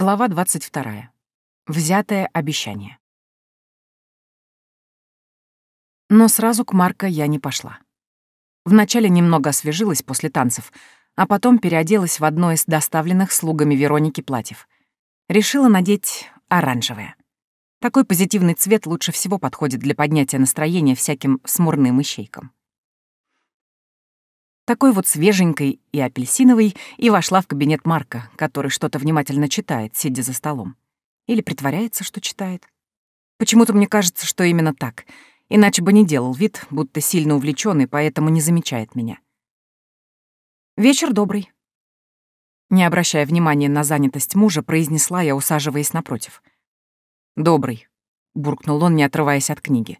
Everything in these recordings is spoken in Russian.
Глава 22. Взятое обещание. Но сразу к Марко я не пошла. Вначале немного освежилась после танцев, а потом переоделась в одно из доставленных слугами Вероники платьев. Решила надеть оранжевое. Такой позитивный цвет лучше всего подходит для поднятия настроения всяким смурным ищейкам такой вот свеженькой и апельсиновой, и вошла в кабинет Марка, который что-то внимательно читает, сидя за столом. Или притворяется, что читает. Почему-то мне кажется, что именно так, иначе бы не делал вид, будто сильно увлеченный, поэтому не замечает меня. «Вечер добрый». Не обращая внимания на занятость мужа, произнесла я, усаживаясь напротив. «Добрый», — буркнул он, не отрываясь от книги.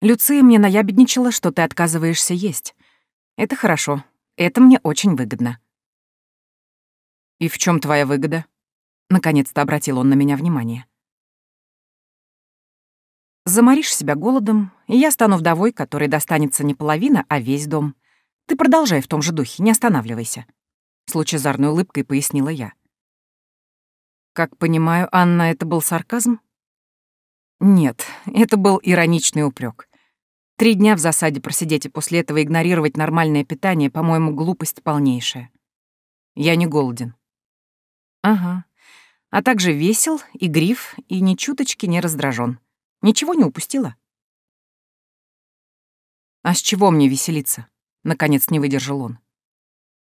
«Люция мне наябедничала, что ты отказываешься есть. Это хорошо. Это мне очень выгодно. И в чем твоя выгода? Наконец-то обратил он на меня внимание. Заморишь себя голодом, и я стану вдовой, которой достанется не половина, а весь дом. Ты продолжай в том же духе, не останавливайся. С лучезарной улыбкой пояснила я. Как понимаю, Анна, это был сарказм? Нет, это был ироничный упрек. Три дня в засаде просидеть и после этого игнорировать нормальное питание, по-моему, глупость полнейшая. Я не голоден. Ага. А также весел, игрив и ни чуточки не раздражен. Ничего не упустила? А с чего мне веселиться? Наконец не выдержал он.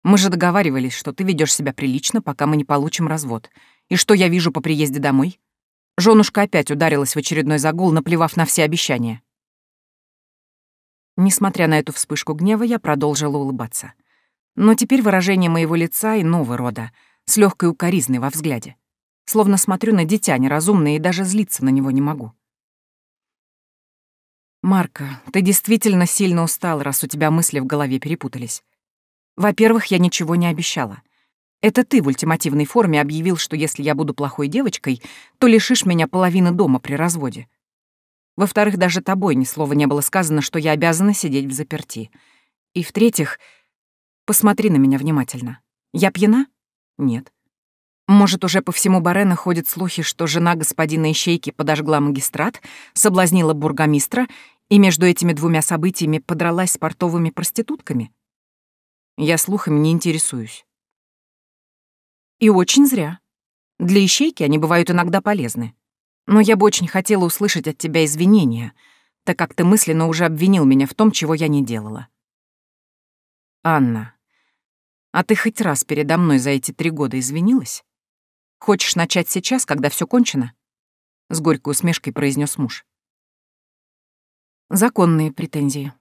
Мы же договаривались, что ты ведешь себя прилично, пока мы не получим развод. И что я вижу по приезде домой? Женушка опять ударилась в очередной загул, наплевав на все обещания. Несмотря на эту вспышку гнева, я продолжила улыбаться. Но теперь выражение моего лица иного рода, с легкой укоризной во взгляде. Словно смотрю на дитя неразумное и даже злиться на него не могу. «Марка, ты действительно сильно устал, раз у тебя мысли в голове перепутались. Во-первых, я ничего не обещала. Это ты в ультимативной форме объявил, что если я буду плохой девочкой, то лишишь меня половины дома при разводе. Во-вторых, даже тобой ни слова не было сказано, что я обязана сидеть в заперти. И в-третьих, посмотри на меня внимательно. Я пьяна? Нет. Может, уже по всему Барена ходят слухи, что жена господина Ищейки подожгла магистрат, соблазнила бургомистра и между этими двумя событиями подралась с портовыми проститутками? Я слухами не интересуюсь. И очень зря. Для Ищейки они бывают иногда полезны. Но я бы очень хотела услышать от тебя извинения, так как ты мысленно уже обвинил меня в том, чего я не делала. Анна, а ты хоть раз передо мной за эти три года извинилась? Хочешь начать сейчас, когда все кончено? С горькой усмешкой произнес муж. Законные претензии.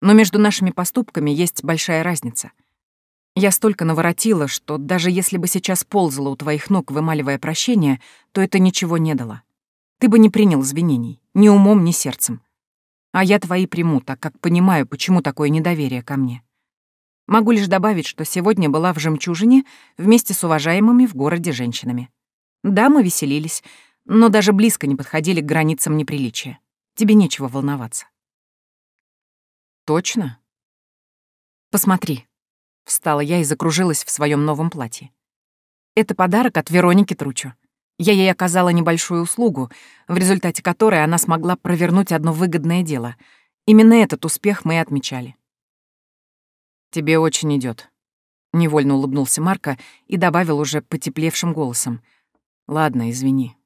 Но между нашими поступками есть большая разница. Я столько наворотила, что даже если бы сейчас ползала у твоих ног, вымаливая прощение, то это ничего не дало. Ты бы не принял извинений, ни умом, ни сердцем. А я твои приму, так как понимаю, почему такое недоверие ко мне. Могу лишь добавить, что сегодня была в «Жемчужине» вместе с уважаемыми в городе женщинами. Да, мы веселились, но даже близко не подходили к границам неприличия. Тебе нечего волноваться. Точно? Посмотри. Встала я и закружилась в своем новом платье. Это подарок от Вероники Тручу. Я ей оказала небольшую услугу, в результате которой она смогла провернуть одно выгодное дело. Именно этот успех мы и отмечали. «Тебе очень идет. невольно улыбнулся Марко и добавил уже потеплевшим голосом. «Ладно, извини.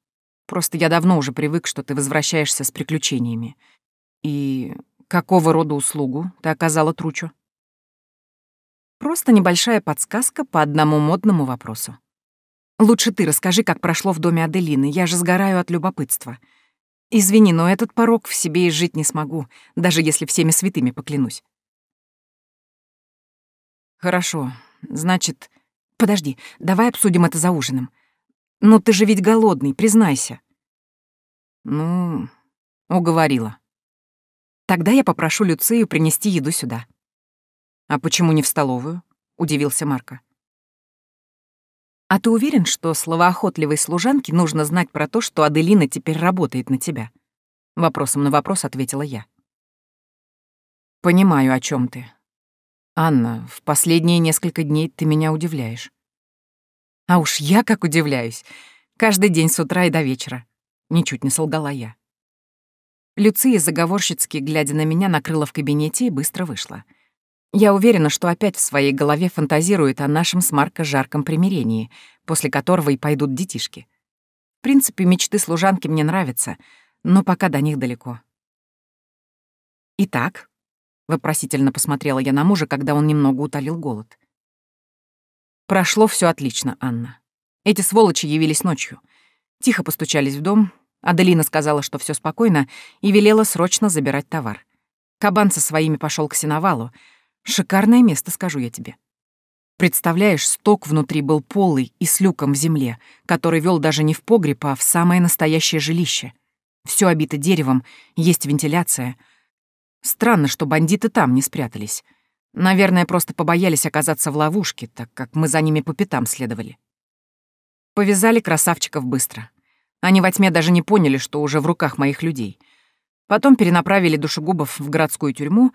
Просто я давно уже привык, что ты возвращаешься с приключениями. И какого рода услугу ты оказала Тручу?» Просто небольшая подсказка по одному модному вопросу. Лучше ты расскажи, как прошло в доме Аделины, я же сгораю от любопытства. Извини, но этот порог в себе изжить не смогу, даже если всеми святыми поклянусь. Хорошо, значит... Подожди, давай обсудим это за ужином. Ну ты же ведь голодный, признайся. Ну, уговорила. Тогда я попрошу Люцию принести еду сюда. А почему не в столовую? Удивился Марко. «А ты уверен, что словоохотливой служанке нужно знать про то, что Аделина теперь работает на тебя?» Вопросом на вопрос ответила я. «Понимаю, о чем ты. Анна, в последние несколько дней ты меня удивляешь. А уж я как удивляюсь. Каждый день с утра и до вечера. Ничуть не солгала я. Люция, заговорщицки, глядя на меня, накрыла в кабинете и быстро вышла. Я уверена, что опять в своей голове фантазирует о нашем с Марко жарком примирении, после которого и пойдут детишки. В принципе, мечты служанки мне нравятся, но пока до них далеко. «Итак?» — вопросительно посмотрела я на мужа, когда он немного утолил голод. «Прошло все отлично, Анна. Эти сволочи явились ночью. Тихо постучались в дом. Аделина сказала, что все спокойно, и велела срочно забирать товар. Кабан со своими пошел к сеновалу. Шикарное место, скажу я тебе. Представляешь, сток внутри был полый и с люком в земле, который вел даже не в погреб, а в самое настоящее жилище. Все обито деревом, есть вентиляция. Странно, что бандиты там не спрятались. Наверное, просто побоялись оказаться в ловушке, так как мы за ними по пятам следовали. Повязали красавчиков быстро. Они во тьме даже не поняли, что уже в руках моих людей. Потом перенаправили душегубов в городскую тюрьму,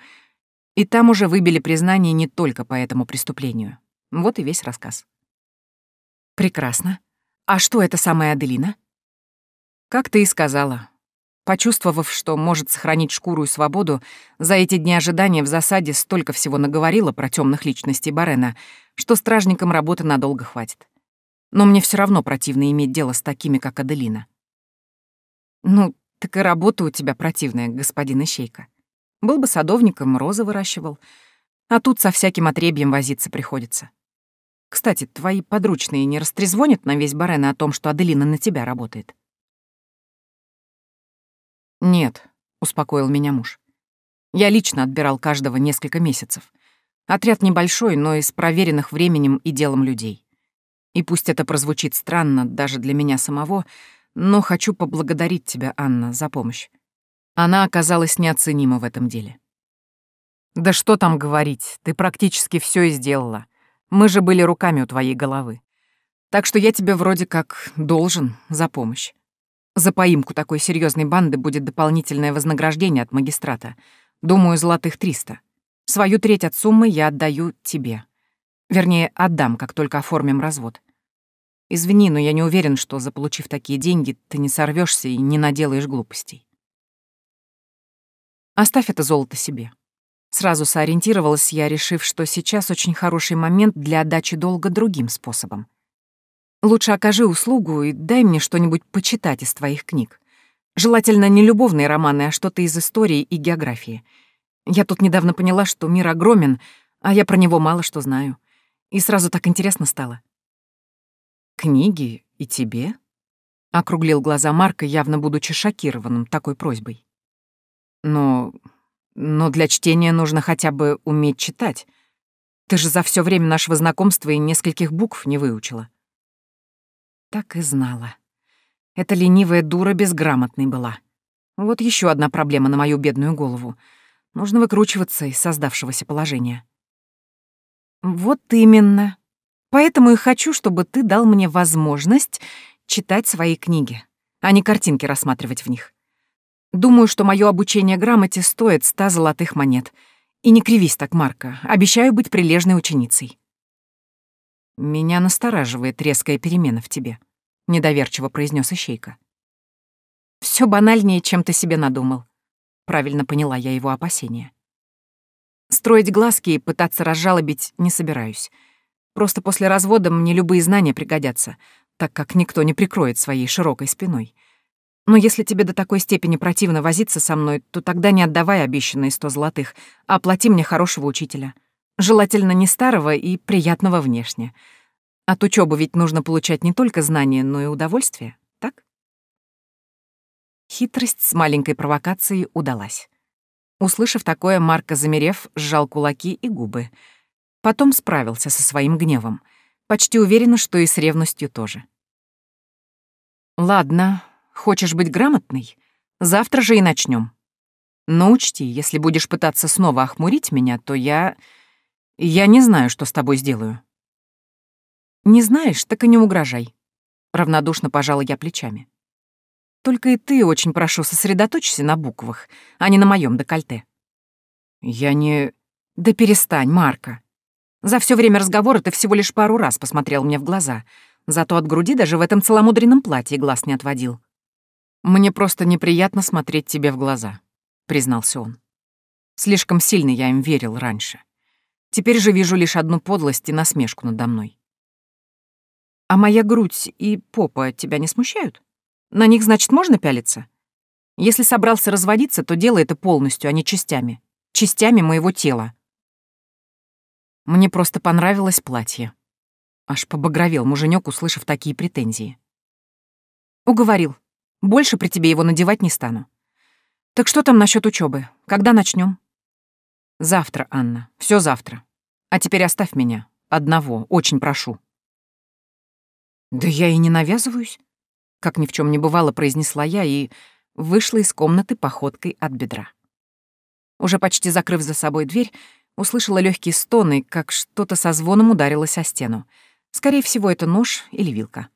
и там уже выбили признание не только по этому преступлению. Вот и весь рассказ. Прекрасно. А что это самая Аделина? Как ты и сказала. Почувствовав, что может сохранить шкуру и свободу, за эти дни ожидания в засаде столько всего наговорила про темных личностей Барена, что стражникам работы надолго хватит но мне все равно противно иметь дело с такими, как Аделина. Ну, так и работа у тебя противная, господин Ищейка. Был бы садовником, розы выращивал, а тут со всяким отребьем возиться приходится. Кстати, твои подручные не растрезвонят на весь Барена о том, что Аделина на тебя работает? Нет, — успокоил меня муж. Я лично отбирал каждого несколько месяцев. Отряд небольшой, но из проверенных временем и делом людей. И пусть это прозвучит странно даже для меня самого, но хочу поблагодарить тебя, Анна, за помощь. Она оказалась неоценима в этом деле. Да что там говорить, ты практически все и сделала. Мы же были руками у твоей головы. Так что я тебе вроде как должен за помощь. За поимку такой серьезной банды будет дополнительное вознаграждение от магистрата. Думаю, золотых триста. Свою треть от суммы я отдаю тебе. Вернее, отдам, как только оформим развод. Извини, но я не уверен, что, заполучив такие деньги, ты не сорвешься и не наделаешь глупостей. Оставь это золото себе. Сразу сориентировалась я, решив, что сейчас очень хороший момент для отдачи долга другим способом. Лучше окажи услугу и дай мне что-нибудь почитать из твоих книг. Желательно не любовные романы, а что-то из истории и географии. Я тут недавно поняла, что мир огромен, а я про него мало что знаю. И сразу так интересно стало. «Книги и тебе?» — округлил глаза Марка, явно будучи шокированным такой просьбой. «Но... но для чтения нужно хотя бы уметь читать. Ты же за все время нашего знакомства и нескольких букв не выучила». Так и знала. Эта ленивая дура безграмотной была. Вот еще одна проблема на мою бедную голову. Нужно выкручиваться из создавшегося положения. «Вот именно. Поэтому и хочу, чтобы ты дал мне возможность читать свои книги, а не картинки рассматривать в них. Думаю, что мое обучение грамоте стоит ста золотых монет. И не кривись так, Марка. Обещаю быть прилежной ученицей». «Меня настораживает резкая перемена в тебе», — недоверчиво произнес Ищейка. Все банальнее, чем ты себе надумал», — правильно поняла я его опасения. Строить глазки и пытаться разжалобить не собираюсь. Просто после развода мне любые знания пригодятся, так как никто не прикроет своей широкой спиной. Но если тебе до такой степени противно возиться со мной, то тогда не отдавай обещанные сто золотых, а оплати мне хорошего учителя. Желательно не старого и приятного внешне. От учебы ведь нужно получать не только знания, но и удовольствие, так? Хитрость с маленькой провокацией удалась. Услышав такое, Марко, замерев, сжал кулаки и губы. Потом справился со своим гневом. Почти уверена, что и с ревностью тоже. «Ладно, хочешь быть грамотной? Завтра же и начнем. Но учти, если будешь пытаться снова охмурить меня, то я... Я не знаю, что с тобой сделаю». «Не знаешь, так и не угрожай», — равнодушно пожала я плечами. Только и ты, очень прошу, сосредоточься на буквах, а не на моем декольте. Я не... Да перестань, Марка. За все время разговора ты всего лишь пару раз посмотрел мне в глаза. Зато от груди даже в этом целомудренном платье глаз не отводил. «Мне просто неприятно смотреть тебе в глаза», — признался он. Слишком сильно я им верил раньше. Теперь же вижу лишь одну подлость и насмешку надо мной. А моя грудь и попа тебя не смущают? На них, значит, можно пялиться? Если собрался разводиться, то делай это полностью, а не частями. Частями моего тела. Мне просто понравилось платье. Аж побагровел муженек, услышав такие претензии. Уговорил. Больше при тебе его надевать не стану. Так что там насчет учебы? Когда начнем? Завтра, Анна, все завтра. А теперь оставь меня. Одного, очень прошу. Да я и не навязываюсь. Как ни в чем не бывало, произнесла я и вышла из комнаты походкой от бедра. Уже почти закрыв за собой дверь, услышала легкие стоны, как что-то со звоном ударилось о стену. Скорее всего, это нож или вилка.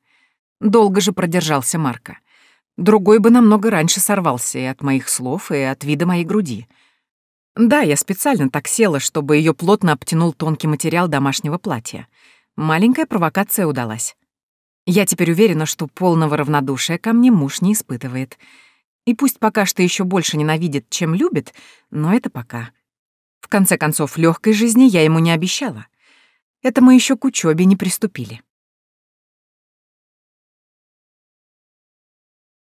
Долго же продержался Марка. Другой бы намного раньше сорвался и от моих слов, и от вида моей груди — да, я специально так села, чтобы ее плотно обтянул тонкий материал домашнего платья. Маленькая провокация удалась. Я теперь уверена, что полного равнодушия ко мне муж не испытывает. И пусть пока что еще больше ненавидит, чем любит, но это пока. В конце концов, легкой жизни я ему не обещала. Это мы еще к учебе не приступили.